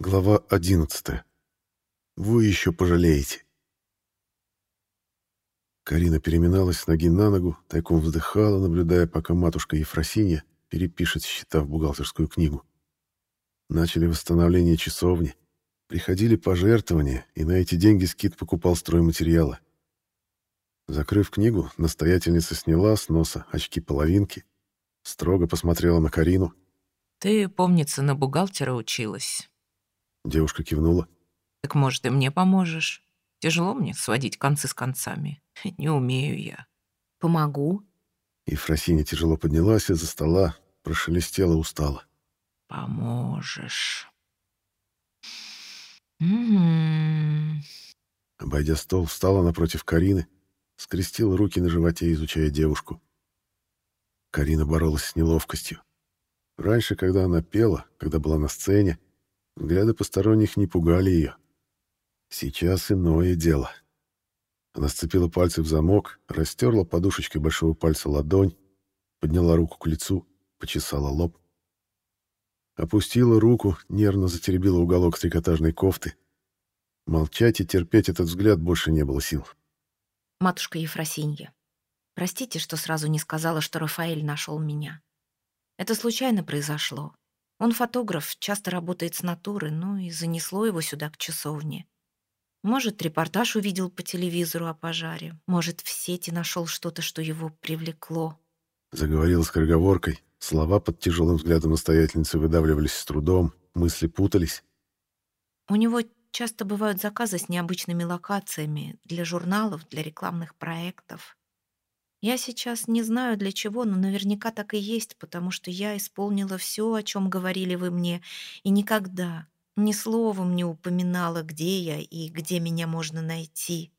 Глава 11. Вы еще пожалеете. Карина переминалась с ноги на ногу, тайком вздыхала, наблюдая, пока матушка Ефросинья перепишет счета в бухгалтерскую книгу. Начали восстановление часовни, приходили пожертвования, и на эти деньги скит покупал стройматериалы. Закрыв книгу, настоятельница сняла с носа очки-половинки, строго посмотрела на Карину. «Ты, помнится, на бухгалтера училась». Девушка кивнула. «Так, может, и мне поможешь? Тяжело мне сводить концы с концами. Не умею я». «Помогу». Ефросинья тяжело поднялась из-за стола, прошелестела устало. «Поможешь». М-м. Обойдя стол, встала напротив Карины, скрестила руки на животе, изучая девушку. Карина боролась с неловкостью. Раньше, когда она пела, когда была на сцене, взгляды посторонних не пугали ее. Сейчас иное дело. Она сцепила пальцы в замок, растерла подушечкой большого пальца ладонь, подняла руку к лицу, почесала лоб. Опустила руку, нервно затеребила уголок трикотажной кофты. Молчать и терпеть этот взгляд больше не было сил. «Матушка Ефросинья, простите, что сразу не сказала, что Рафаэль нашел меня. Это случайно произошло. Он фотограф, часто работает с натуры, ну и занесло его сюда, к часовне. Может, репортаж увидел по телевизору о пожаре. Может, в сети нашел что-то, что его привлекло. Заговорила скороговоркой. Слова под тяжелым взглядом настоятельницы выдавливались с трудом, мысли путались. У него часто бывают заказы с необычными локациями для журналов, для рекламных проектов. Я сейчас не знаю для чего, но наверняка так и есть, потому что я исполнила все, о чем говорили вы мне, и никогда, ни словом не упоминала, где я и где меня можно найти.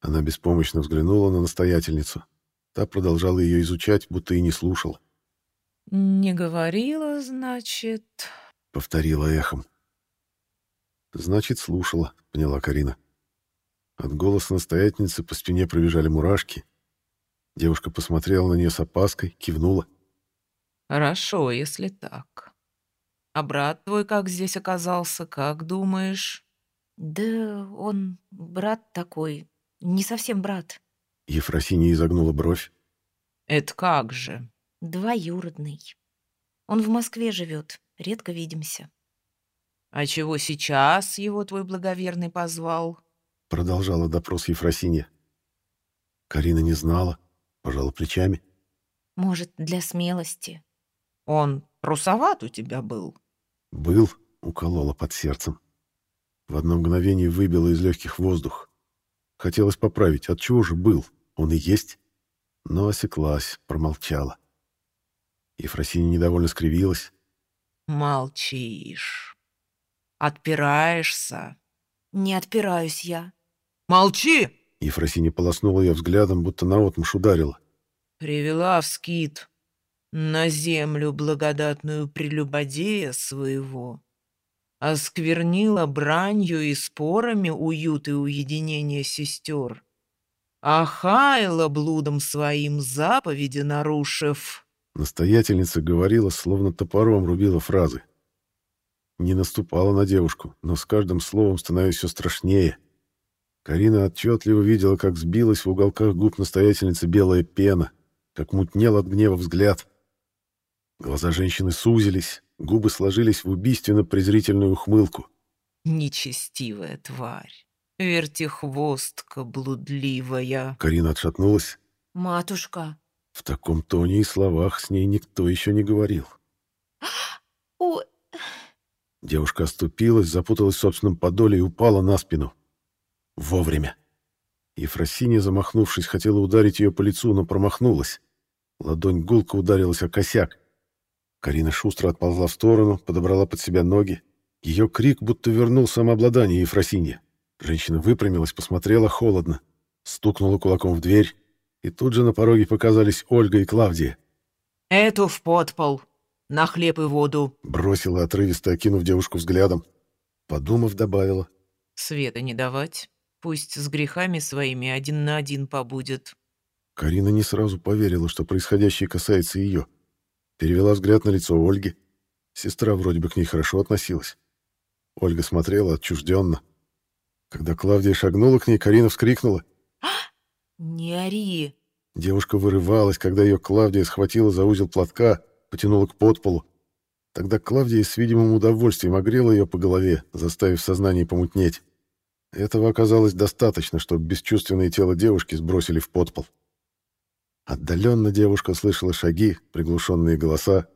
Она беспомощно взглянула на настоятельницу. Та продолжала ее изучать, будто и не слушала. «Не говорила, значит...» — повторила эхом. «Значит, слушала», — поняла Карина. От голоса настоятельницы по спине пробежали мурашки, Девушка посмотрела на нее с опаской, кивнула. «Хорошо, если так. А брат твой как здесь оказался, как думаешь?» «Да он брат такой, не совсем брат». Ефросинья изогнула бровь. «Это как же?» «Двоюродный. Он в Москве живет, редко видимся». «А чего сейчас его твой благоверный позвал?» Продолжала допрос Ефросинья. Карина не знала, пожала плечами. Может, для смелости. Он русоват у тебя был? Был, уколола под сердцем. В одно мгновение выбило из легких воздух. Хотелось поправить, от чего же был? Он и есть. Но осеклась, промолчала. Ефросинья недовольно скривилась. Молчишь. Отпираешься. Не отпираюсь я. Молчи! Ефросинья полоснула ее взглядом, будто наотмашь ударила. «Привела в скит на землю благодатную прелюбодея своего, осквернила бранью и спорами уют и уединение сестер, ахаяла блудом своим заповеди нарушив». Настоятельница говорила, словно топором рубила фразы. Не наступала на девушку, но с каждым словом становилось все страшнее — Карина отчетливо видела, как сбилась в уголках губ настоятельницы белая пена, как мутнел от гнева взгляд. Глаза женщины сузились, губы сложились в убийственно-презрительную ухмылку. «Нечестивая тварь! Вертихвостка блудливая!» Карина отшатнулась. «Матушка!» В таком тоне и словах с ней никто еще не говорил. «Ой!» Девушка оступилась, запуталась в собственном подоле и упала на спину. Вовремя. Ефросинья, замахнувшись, хотела ударить ее по лицу, но промахнулась. Ладонь гулко ударилась о косяк. Карина шустро отползла в сторону, подобрала под себя ноги. Ее крик будто вернул самообладание Ефросинье. Женщина выпрямилась, посмотрела холодно, стукнула кулаком в дверь, и тут же на пороге показались Ольга и Клавдия. «Эту в подпол, на хлеб и воду», — бросила отрывисто, окинув девушку взглядом. Подумав, добавила. «Света не давать». Пусть с грехами своими один на один побудет. Карина не сразу поверила, что происходящее касается ее. Перевела взгляд на лицо Ольги. Сестра вроде бы к ней хорошо относилась. Ольга смотрела отчужденно. Когда Клавдия шагнула к ней, Карина вскрикнула. «Не ори!» Девушка вырывалась, когда ее Клавдия схватила за узел платка, потянула к подполу. Тогда Клавдия с видимым удовольствием огрела ее по голове, заставив сознание помутнеть. Этого оказалось достаточно, чтобы бесчувственное тело девушки сбросили в подпол. Отдаленно девушка слышала шаги, приглушенные голоса.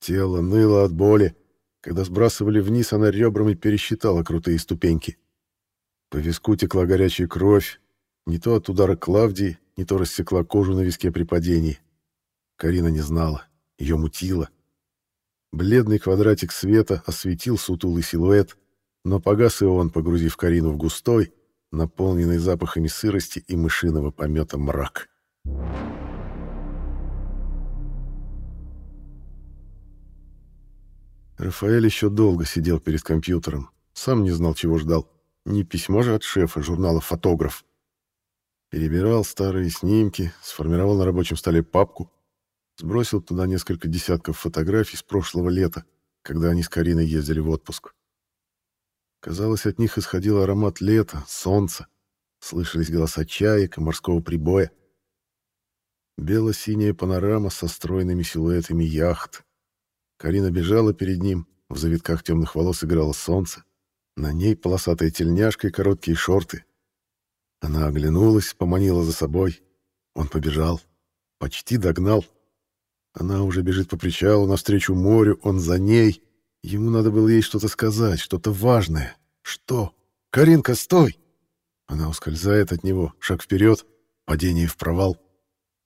Тело ныло от боли. Когда сбрасывали вниз, она ребрами пересчитала крутые ступеньки. По виску текла горячая кровь. Не то от удара Клавдии, не то рассекла кожу на виске при падении. Карина не знала. Ее мутило. Бледный квадратик света осветил сутулый силуэт, но погас и он, погрузив Карину в густой, наполненный запахами сырости и мышиного помета мрак. Рафаэль еще долго сидел перед компьютером. Сам не знал, чего ждал. Не письмо же от шефа журнала «Фотограф». Перебирал старые снимки, сформировал на рабочем столе папку, сбросил туда несколько десятков фотографий с прошлого лета, когда они с Кариной ездили в отпуск. Казалось, от них исходил аромат лета, солнца, слышались голоса чаек и морского прибоя. Бело-синяя панорама со стройными силуэтами яхт. Карина бежала перед ним, в завитках темных волос играло солнце. На ней полосатая тельняшка и короткие шорты. Она оглянулась, поманила за собой. Он побежал. Почти догнал. Она уже бежит по причалу навстречу морю, он за ней. Ему надо было ей что-то сказать, что-то важное. Что? «Каринка, стой!» Она ускользает от него, шаг вперед, падение в провал.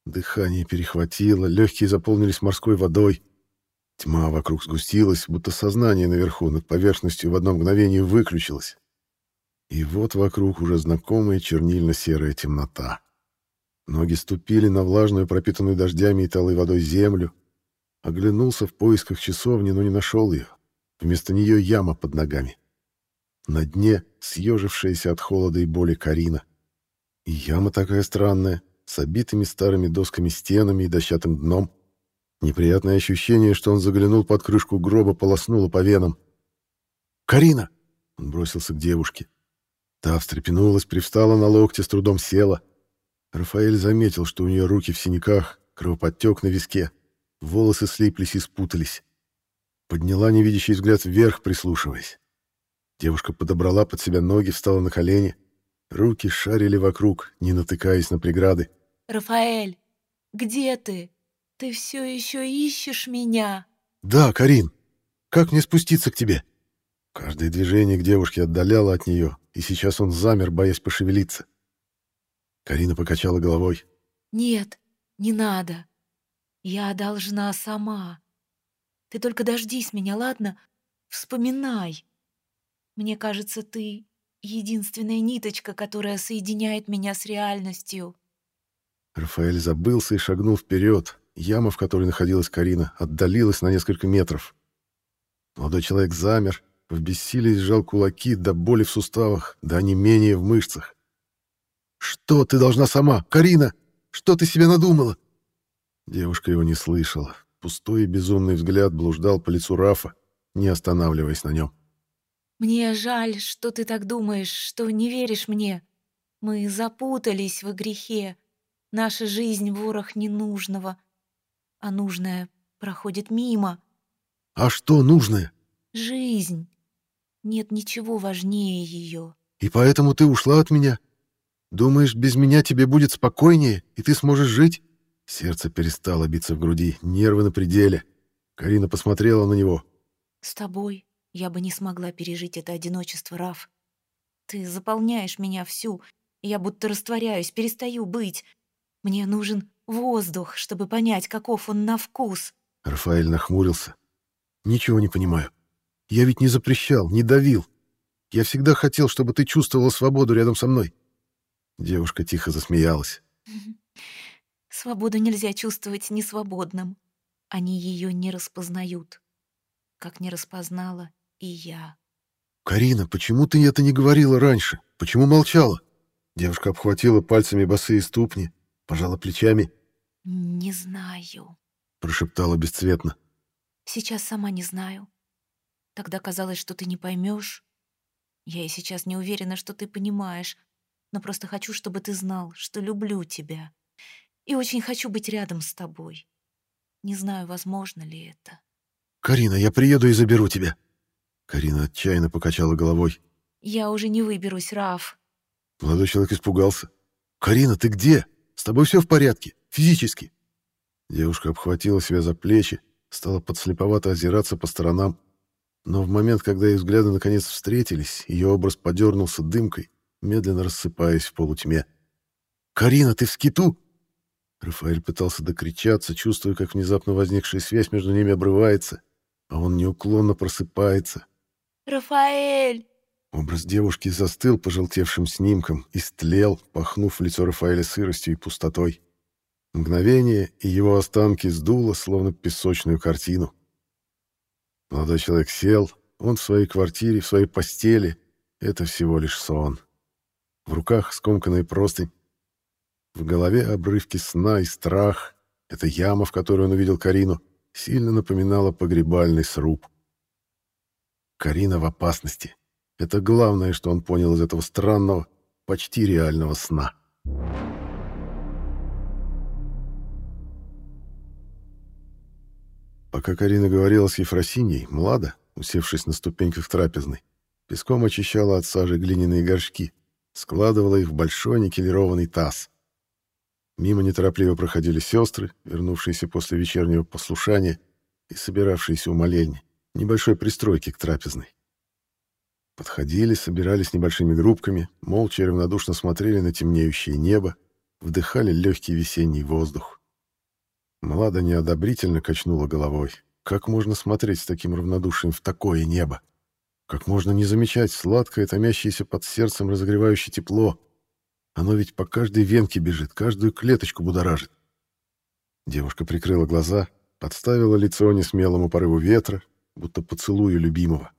Дыхание перехватило, легкие заполнились морской водой. Тьма вокруг сгустилась, будто сознание наверху над поверхностью в одно мгновение выключилось. И вот вокруг уже знакомая чернильно-серая темнота. Ноги ступили на влажную, пропитанную дождями и талой водой землю. Оглянулся в поисках часовни, но не нашел ее. Вместо нее яма под ногами. На дне съежившаяся от холода и боли Карина. И яма такая странная, с обитыми старыми досками стенами и дощатым дном. Неприятное ощущение, что он заглянул под крышку гроба, полоснуло по венам. «Карина!» — он бросился к девушке. Та встрепенулась, привстала на локте, с трудом села. Рафаэль заметил, что у нее руки в синяках, кровоподтек на виске, волосы слиплись и спутались. Подняла невидящий взгляд вверх, прислушиваясь. Девушка подобрала под себя ноги, встала на колени. Руки шарили вокруг, не натыкаясь на преграды. «Рафаэль, где ты? Ты все еще ищешь меня?» «Да, Карин. Как мне спуститься к тебе?» Каждое движение к девушке отдаляло от нее, и сейчас он замер, боясь пошевелиться. Карина покачала головой. «Нет, не надо. Я должна сама. Ты только дождись меня, ладно? Вспоминай. Мне кажется, ты единственная ниточка, которая соединяет меня с реальностью». Рафаэль забылся и шагнул вперед. Яма, в которой находилась Карина, отдалилась на несколько метров. Молодой человек замер, в бессилии сжал кулаки до боли в суставах, до онемения в мышцах. «Что ты должна сама? Карина! Что ты себе надумала?» Девушка его не слышала. Пустой и безумный взгляд блуждал по лицу Рафа, не останавливаясь на нем. «Мне жаль, что ты так думаешь, что не веришь мне. Мы запутались в грехе. Наша жизнь в ворох ненужного, а нужное проходит мимо». «А что нужное?» «Жизнь. Нет ничего важнее ее». «И поэтому ты ушла от меня?» Думаешь, без меня тебе будет спокойнее, и ты сможешь жить?» Сердце перестало биться в груди, нервы на пределе. Карина посмотрела на него. «С тобой я бы не смогла пережить это одиночество, Раф. Ты заполняешь меня всю, я будто растворяюсь, перестаю быть. Мне нужен воздух, чтобы понять, каков он на вкус». Рафаэль нахмурился. «Ничего не понимаю. Я ведь не запрещал, не давил. Я всегда хотел, чтобы ты чувствовала свободу рядом со мной. Девушка тихо засмеялась. Свободу нельзя чувствовать несвободным. Они ее не распознают. Как не распознала и я. «Карина, почему ты это не говорила раньше? Почему молчала?» Девушка обхватила пальцами босые ступни, пожала плечами. «Не знаю», — прошептала бесцветно. «Сейчас сама не знаю. Тогда казалось, что ты не поймешь, Я и сейчас не уверена, что ты понимаешь, но просто хочу, чтобы ты знал, что люблю тебя. И очень хочу быть рядом с тобой. Не знаю, возможно ли это. «Карина, я приеду и заберу тебя». Карина отчаянно покачала головой. Я уже не выберусь, Раф. Молодой человек испугался. «Карина, ты где? С тобой все в порядке? Физически?» Девушка обхватила себя за плечи, стала подслеповато озираться по сторонам. Но в момент, когда их взгляды наконец встретились, ее образ подернулся дымкой, медленно рассыпаясь в полутьме. «Карина, ты в скиту?» Рафаэль пытался докричаться, чувствуя, как внезапно возникшая связь между ними обрывается, а он неуклонно просыпается. «Рафаэль!» Образ девушки застыл пожелтевшим снимком, и стлел, пахнув в лицо Рафаэля сыростью и пустотой. Мгновение, и его останки сдуло, словно песочную картину. Молодой человек сел, он в своей квартире, в своей постели. Это всего лишь сон. В руках скомканная простынь. В голове обрывки сна и страх. Эта яма, в которой он увидел Карину, сильно напоминала погребальный сруб. Карина в опасности. Это главное, что он понял из этого странного, почти реального сна. Пока Карина говорила с Ефросиньей, Млада, усевшись на ступеньках трапезной, песком очищала от сажи глиняные горшки, складывала их в большой никелированный таз. Мимо неторопливо проходили сестры, вернувшиеся после вечернего послушания и собиравшиеся у молельни, небольшой пристройки к трапезной. Подходили, собирались небольшими группками, молча и равнодушно смотрели на темнеющее небо, вдыхали легкий весенний воздух. Млада неодобрительно качнула головой. Как можно смотреть с таким равнодушием в такое небо? Как можно не замечать сладкое, томящееся под сердцем разогревающее тепло? Оно ведь по каждой венке бежит, каждую клеточку будоражит. Девушка прикрыла глаза, подставила лицо несмелому порыву ветра, будто поцелую любимого.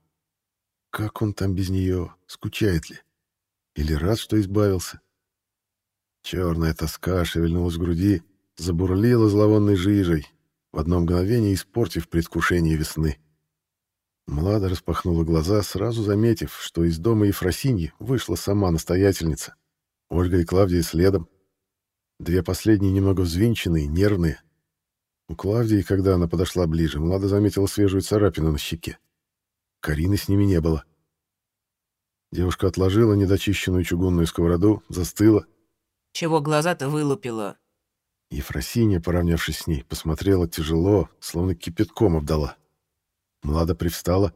Как он там без нее? Скучает ли? Или рад, что избавился? Черная тоска шевельнулась в груди, забурлила зловонной жижей, в одно мгновение испортив предвкушение весны. Млада распахнула глаза, сразу заметив, что из дома Ефросиньи вышла сама настоятельница. Ольга и Клавдия следом. Две последние немного взвинченные, нервные. У Клавдии, когда она подошла ближе, Млада заметила свежую царапину на щеке. Карины с ними не было. Девушка отложила недочищенную чугунную сковороду, застыла. «Чего глаза-то вылупила?» Ефросинья, поравнявшись с ней, посмотрела тяжело, словно кипятком обдала. Млада привстала.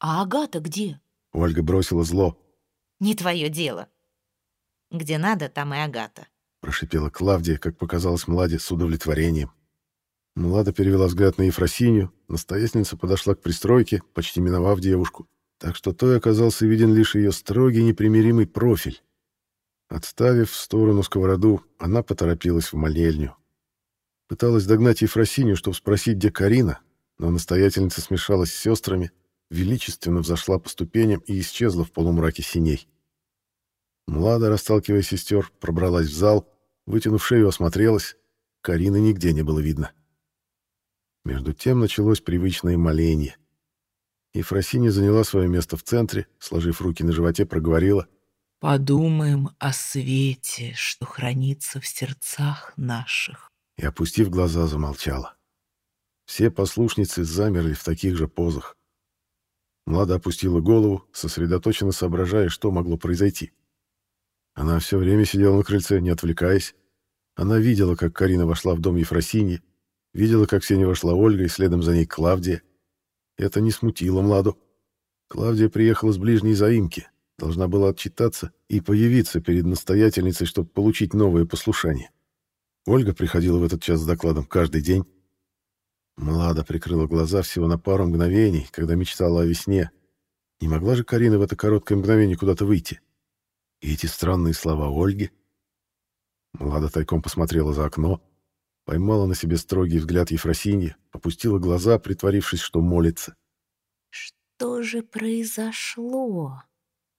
«А Агата где?» Ольга бросила зло. «Не твое дело. Где надо, там и Агата», прошипела Клавдия, как показалось Младе, с удовлетворением. Млада перевела взгляд на Ефросинью, настоятельница подошла к пристройке, почти миновав девушку, так что той оказался виден лишь ее строгий непримиримый профиль. Отставив в сторону сковороду, она поторопилась в молельню. Пыталась догнать Ефросинью, чтобы спросить, где Карина, но настоятельница смешалась с сестрами, величественно взошла по ступеням и исчезла в полумраке синей. Млада, расталкивая сестер, пробралась в зал, вытянув шею, осмотрелась. Карины нигде не было видно. Между тем началось привычное моление. Ефросинья заняла свое место в центре, сложив руки на животе, проговорила — Подумаем о свете, что хранится в сердцах наших. И, опустив глаза, замолчала. Все послушницы замерли в таких же позах. Млада опустила голову, сосредоточенно соображая, что могло произойти. Она все время сидела на крыльце, не отвлекаясь. Она видела, как Карина вошла в дом Ефросиньи, видела, как в сене вошла Ольга и следом за ней Клавдия. Это не смутило Младу. Клавдия приехала с ближней заимки, должна была отчитаться и появиться перед настоятельницей, чтобы получить новое послушание. Ольга приходила в этот час с докладом каждый день. Млада прикрыла глаза всего на пару мгновений, когда мечтала о весне. Не могла же Карина в это короткое мгновение куда-то выйти. И эти странные слова Ольги. Млада тайком посмотрела за окно, поймала на себе строгий взгляд Ефросиньи, опустила глаза, притворившись, что молится. «Что же произошло?»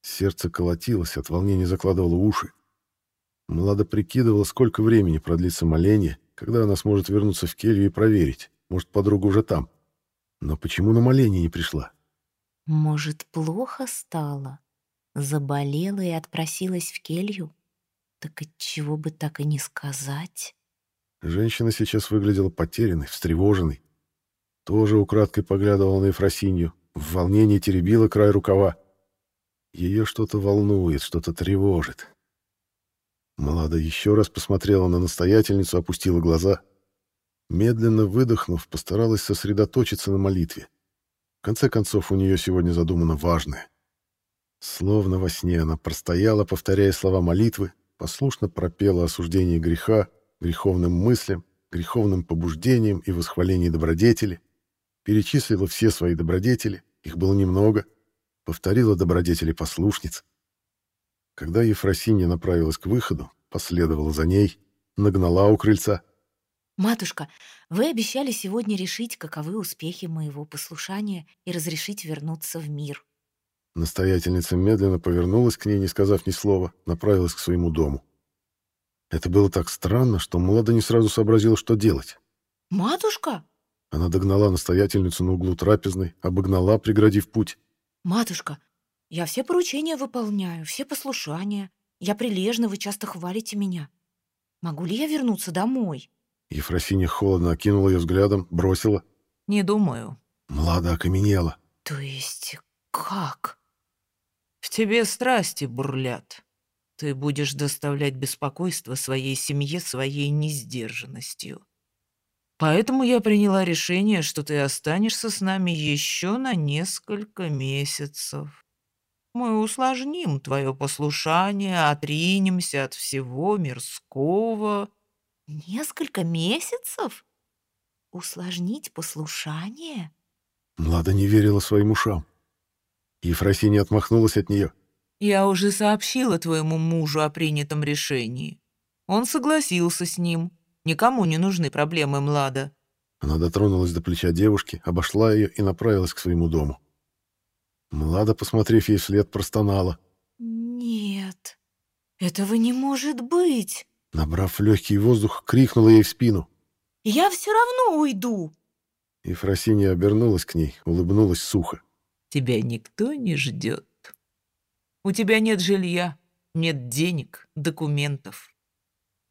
Сердце колотилось, от волнения закладывало уши. Млада прикидывала, сколько времени продлится моление, когда она сможет вернуться в келью и проверить, может, подруга уже там. Но почему на моление не пришла? Может, плохо стало? Заболела и отпросилась в келью? Так отчего бы так и не сказать? Женщина сейчас выглядела потерянной, встревоженной. Тоже украдкой поглядывала на Ефросинью, в волнении теребила край рукава. Ее что-то волнует, что-то тревожит. Млада еще раз посмотрела на настоятельницу, опустила глаза. Медленно выдохнув, постаралась сосредоточиться на молитве. В конце концов, у нее сегодня задумано важное. Словно во сне она простояла, повторяя слова молитвы, послушно пропела осуждение греха, греховным мыслям, греховным побуждениям и восхвалении добродетели, перечислила все свои добродетели, их было немного, повторила добродетели послушниц. Когда Ефросинья направилась к выходу, последовала за ней, нагнала у крыльца. «Матушка, вы обещали сегодня решить, каковы успехи моего послушания и разрешить вернуться в мир». Настоятельница медленно повернулась к ней, не сказав ни слова, направилась к своему дому. Это было так странно, что Млада не сразу сообразила, что делать. «Матушка?» Она догнала настоятельницу на углу трапезной, обогнала, преградив путь. «Матушка, я все поручения выполняю, все послушания. Я прилежна, вы часто хвалите меня. Могу ли я вернуться домой?» Ефросинья холодно окинула ее взглядом, бросила. «Не думаю». Млада окаменела. «То есть как?» «В тебе страсти бурлят. Ты будешь доставлять беспокойство своей семье своей несдержанностью. Поэтому я приняла решение, что ты останешься с нами еще на несколько месяцев. Мы усложним твое послушание, отринемся от всего мирского. Несколько месяцев? Усложнить послушание? Млада не верила своим ушам. Ефросинья отмахнулась от нее. Я уже сообщила твоему мужу о принятом решении. Он согласился с ним. Никому не нужны проблемы Млада. Она дотронулась до плеча девушки, обошла ее и направилась к своему дому. Млада, посмотрев ей вслед, простонала. «Нет, этого не может быть!» Набрав легкий воздух, крикнула ей в спину. «Я все равно уйду!» Ефросинья обернулась к ней, улыбнулась сухо. «Тебя никто не ждет. У тебя нет жилья, нет денег, документов.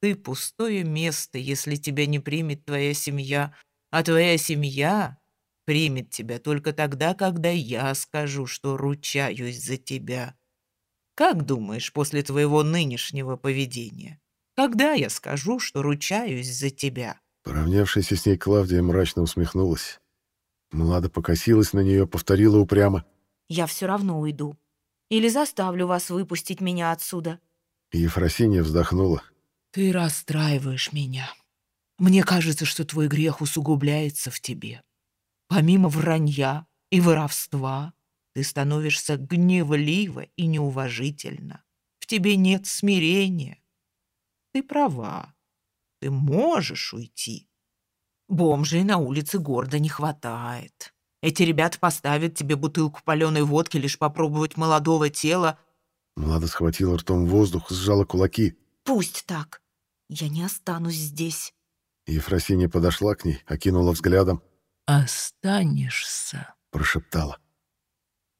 Ты пустое место, если тебя не примет твоя семья, а твоя семья примет тебя только тогда, когда я скажу, что ручаюсь за тебя. Как думаешь после твоего нынешнего поведения? Когда я скажу, что ручаюсь за тебя?» Поравнявшаяся с ней Клавдия мрачно усмехнулась. Млада покосилась на нее, повторила упрямо. «Я все равно уйду. Или заставлю вас выпустить меня отсюда». Ефросинья вздохнула. «Ты расстраиваешь меня. Мне кажется, что твой грех усугубляется в тебе. Помимо вранья и воровства, ты становишься гневливо и неуважительно. В тебе нет смирения. Ты права. Ты можешь уйти. Бомжей на улице города не хватает. Эти ребята поставят тебе бутылку паленой водки лишь попробовать молодого тела. Млада схватила ртом воздух, сжала кулаки. «Пусть так. Я не останусь здесь». Ефросинья подошла к ней, окинула взглядом. «Останешься», — прошептала.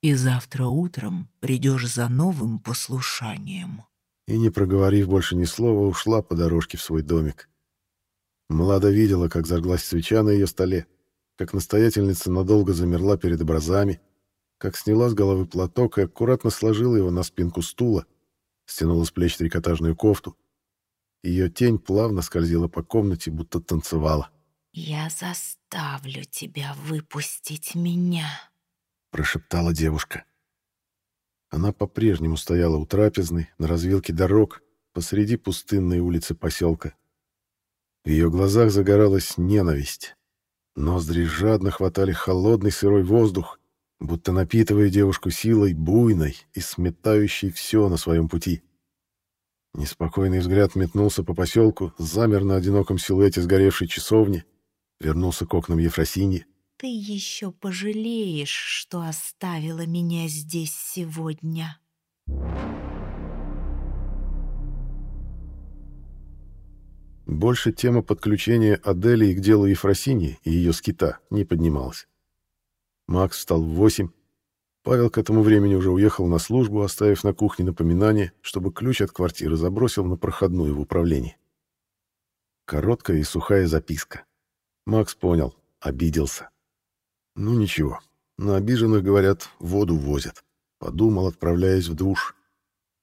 «И завтра утром придешь за новым послушанием». И, не проговорив больше ни слова, ушла по дорожке в свой домик. Млада видела, как зажглась свеча на ее столе, как настоятельница надолго замерла перед образами, как сняла с головы платок и аккуратно сложила его на спинку стула, стянула с плеч трикотажную кофту, ее тень плавно скользила по комнате, будто танцевала. «Я заставлю тебя выпустить меня», — прошептала девушка. Она по-прежнему стояла у трапезной, на развилке дорог, посреди пустынной улицы поселка. В ее глазах загоралась ненависть. Ноздри жадно хватали холодный сырой воздух, будто напитывая девушку силой буйной и сметающей все на своем пути. Неспокойный взгляд метнулся по поселку, замер на одиноком силуэте сгоревшей часовни, вернулся к окнам Ефросиньи. «Ты еще пожалеешь, что оставила меня здесь сегодня». Больше тема подключения Аделии к делу Ефросиньи и ее скита не поднималась. Макс встал в восемь. Павел к этому времени уже уехал на службу, оставив на кухне напоминание, чтобы ключ от квартиры забросил на проходную в управлении. Короткая и сухая записка. Макс понял, обиделся. Ну ничего, на обиженных, говорят, воду возят. Подумал, отправляясь в душ.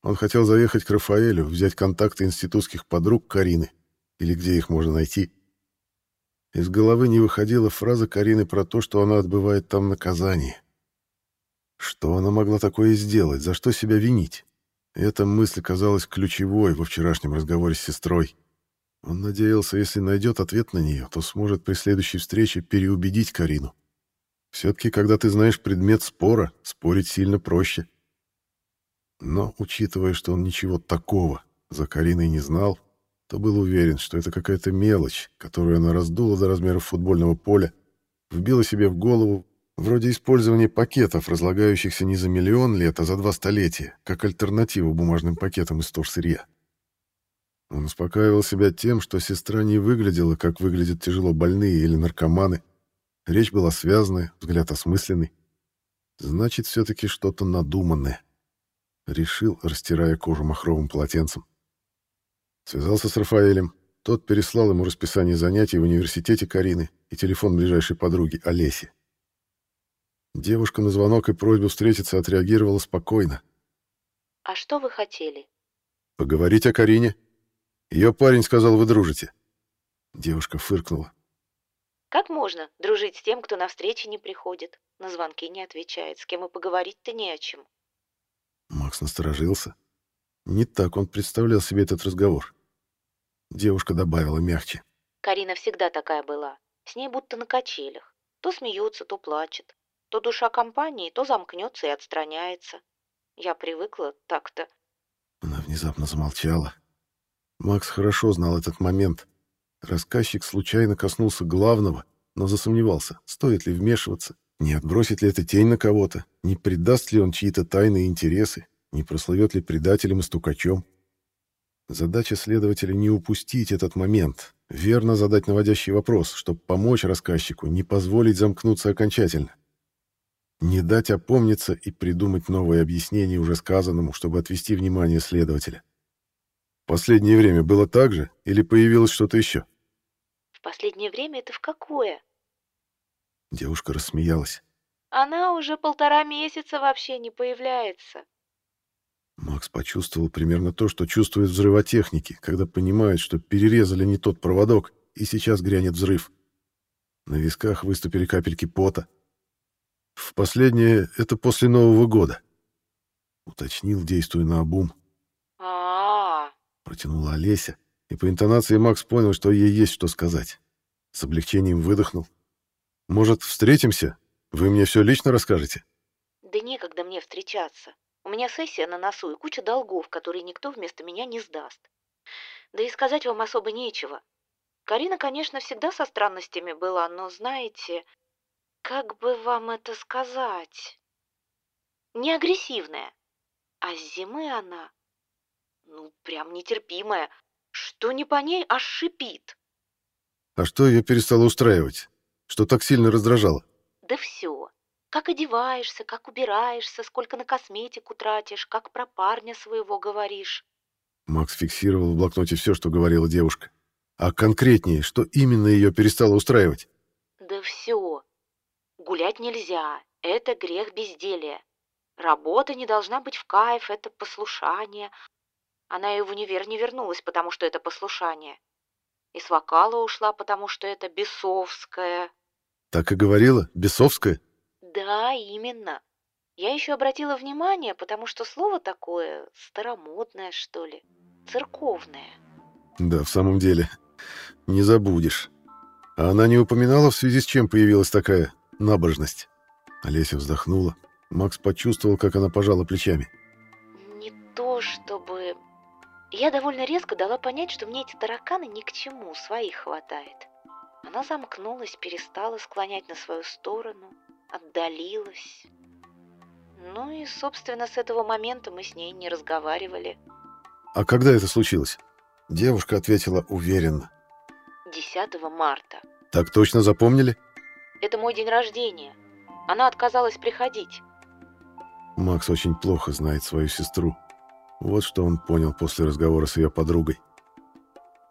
Он хотел заехать к Рафаэлю, взять контакты институтских подруг Карины, или где их можно найти. Из головы не выходила фраза Карины про то, что она отбывает там наказание. Что она могла такое сделать? За что себя винить? Эта мысль казалась ключевой во вчерашнем разговоре с сестрой. Он надеялся, если найдет ответ на нее, то сможет при следующей встрече переубедить Карину. Все-таки, когда ты знаешь предмет спора, спорить сильно проще. Но, учитывая, что он ничего такого за Кариной не знал, то был уверен, что это какая-то мелочь, которую она раздула до размеров футбольного поля, вбила себе в голову Вроде использования пакетов, разлагающихся не за миллион лет, а за два столетия, как альтернатива бумажным пакетам из сырья. Он успокаивал себя тем, что сестра не выглядела, как выглядят тяжело больные или наркоманы. Речь была связанная, взгляд осмысленный. Значит, все-таки что-то надуманное. Решил, растирая кожу махровым полотенцем. Связался с Рафаэлем. Тот переслал ему расписание занятий в университете Карины и телефон ближайшей подруги Олеси. Девушка на звонок и просьбу встретиться отреагировала спокойно. «А что вы хотели?» «Поговорить о Карине. Ее парень сказал, вы дружите». Девушка фыркнула. «Как можно дружить с тем, кто на встречи не приходит, на звонки не отвечает, с кем и поговорить-то не о чем?» Макс насторожился. Не так он представлял себе этот разговор. Девушка добавила мягче. «Карина всегда такая была. С ней будто на качелях. То смеется, то плачет. То душа компании, то замкнется и отстраняется. Я привыкла так-то. Она внезапно замолчала. Макс хорошо знал этот момент. Рассказчик случайно коснулся главного, но засомневался, стоит ли вмешиваться, не отбросит ли это тень на кого-то, не предаст ли он чьи-то тайные интересы, не прослывет ли предателем и стукачом. Задача следователя не упустить этот момент, верно задать наводящий вопрос, чтобы помочь рассказчику, не позволить замкнуться окончательно. Не дать опомниться и придумать новое объяснение уже сказанному, чтобы отвести внимание следователя. Последнее время было так же или появилось что-то еще? В последнее время это в какое? Девушка рассмеялась. Она уже полтора месяца вообще не появляется. Макс почувствовал примерно то, что чувствует взрывотехники, когда понимают, что перерезали не тот проводок, и сейчас грянет взрыв. На висках выступили капельки пота. В последнее это после Нового года. Уточнил, действуя на обум. -а, Протянула Олеся, и по интонации Макс понял, что ей есть что сказать. С облегчением выдохнул. Может, встретимся? Вы мне все лично расскажете? Да некогда мне встречаться. У меня сессия на носу и куча долгов, которые никто вместо меня не сдаст. Да и сказать вам особо нечего. Карина, конечно, всегда со странностями была, но, знаете, как бы вам это сказать? Не агрессивная, а с зимы она, ну, прям нетерпимая. Что не по ней, аж шипит. А что ее перестало устраивать? Что так сильно раздражало? Да все. Как одеваешься, как убираешься, сколько на косметику тратишь, как про парня своего говоришь. Макс фиксировал в блокноте все, что говорила девушка. А конкретнее, что именно ее перестало устраивать? Да все. Гулять нельзя, это грех безделия. Работа не должна быть в кайф, это послушание. Она и в универ не вернулась, потому что это послушание. И с вокала ушла, потому что это бесовское. Так и говорила? Бесовское? Да, именно. Я еще обратила внимание, потому что слово такое старомодное, что ли, церковное. Да, в самом деле, не забудешь. А она не упоминала, в связи с чем появилась такая Набожность. Олеся вздохнула. Макс почувствовал, как она пожала плечами. Не то чтобы... Я довольно резко дала понять, что мне эти тараканы ни к чему, своих хватает. Она замкнулась, перестала склонять на свою сторону, отдалилась. Ну и, собственно, с этого момента мы с ней не разговаривали. А когда это случилось? Девушка ответила уверенно. 10 марта. Так точно запомнили? Это мой день рождения. Она отказалась приходить. Макс очень плохо знает свою сестру. Вот что он понял после разговора с ее подругой.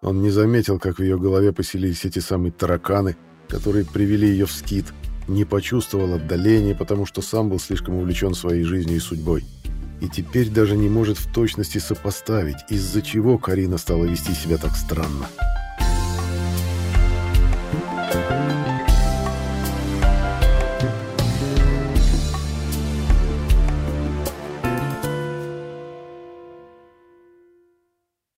Он не заметил, как в ее голове поселились эти самые тараканы, которые привели ее в скит, не почувствовал отдаления, потому что сам был слишком увлечен своей жизнью и судьбой. И теперь даже не может в точности сопоставить, из-за чего Карина стала вести себя так странно. Thank you.